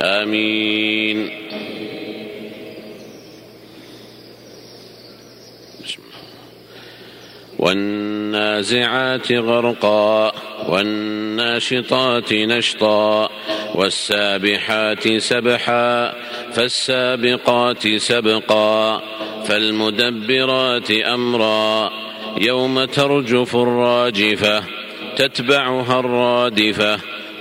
آمين. والنازعات غرقا والناشطات نشطا والسابحات سبحا فالسابقات سبقا فالمدبرات أمرا. يوم ترجف الراجفة تتبعها الرادفة.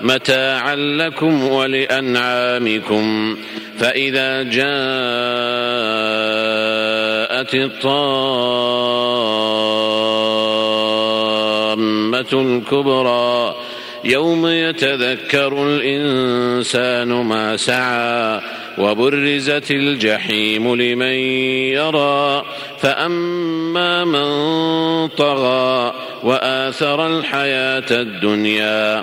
متاعا لكم ولأنعامكم. فإذا جاءت الطامة الكبرى يوم يتذكر الإنسان ما سعى وبرزت الجحيم لمن يرى. فأما من طغى وآثر الحياة الدنيا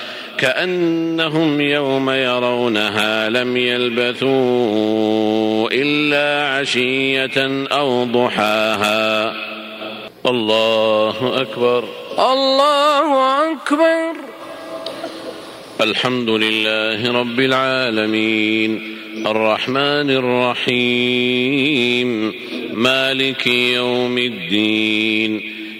كأنهم يوم يرونها لم يلبثوا إلا عشية أو ضحاها. الله أكبر. الله أكبر. الحمد لله رب العالمين. الرحمن الرحيم. مالك يوم الدين.